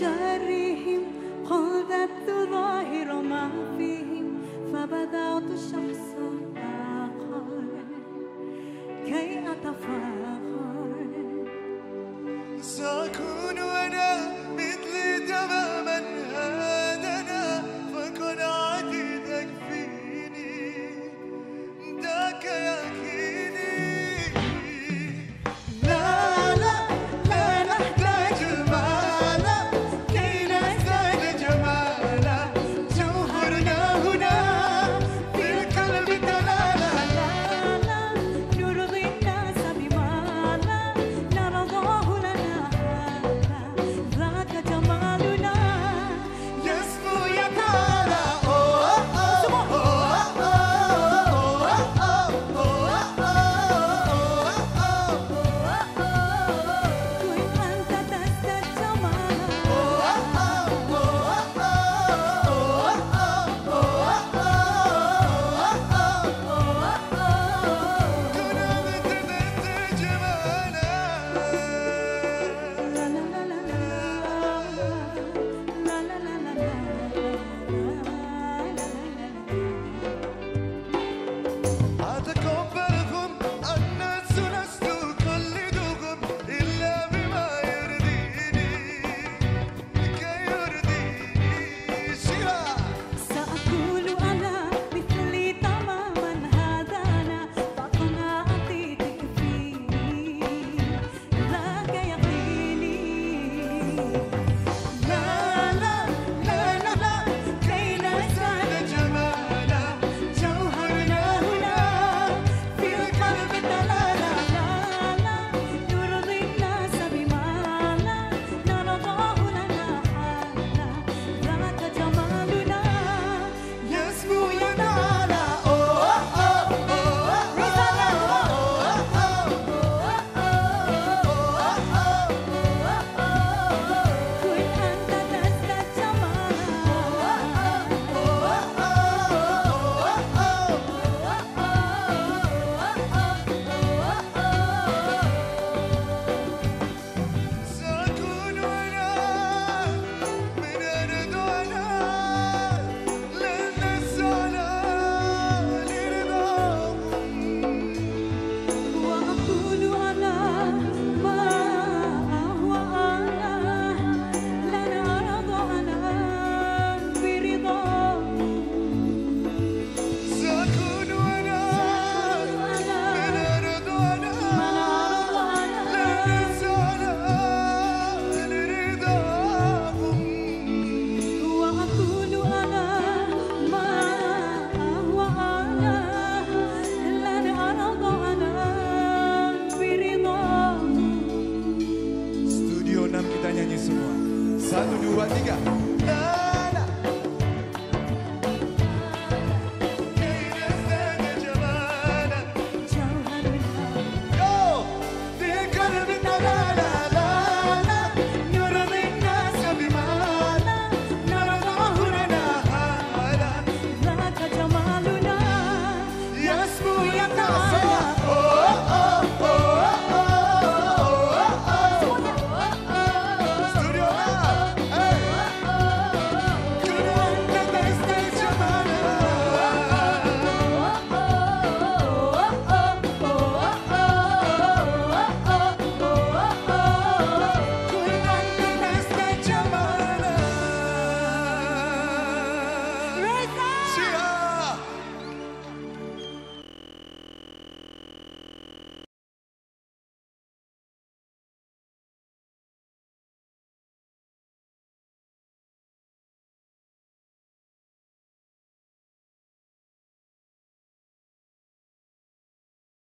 شرهم خذت ظاهر ما فيهم فبدأت شخصا آخر كي أتفرج nyanyi semua Satu, dua, tiga. Nah.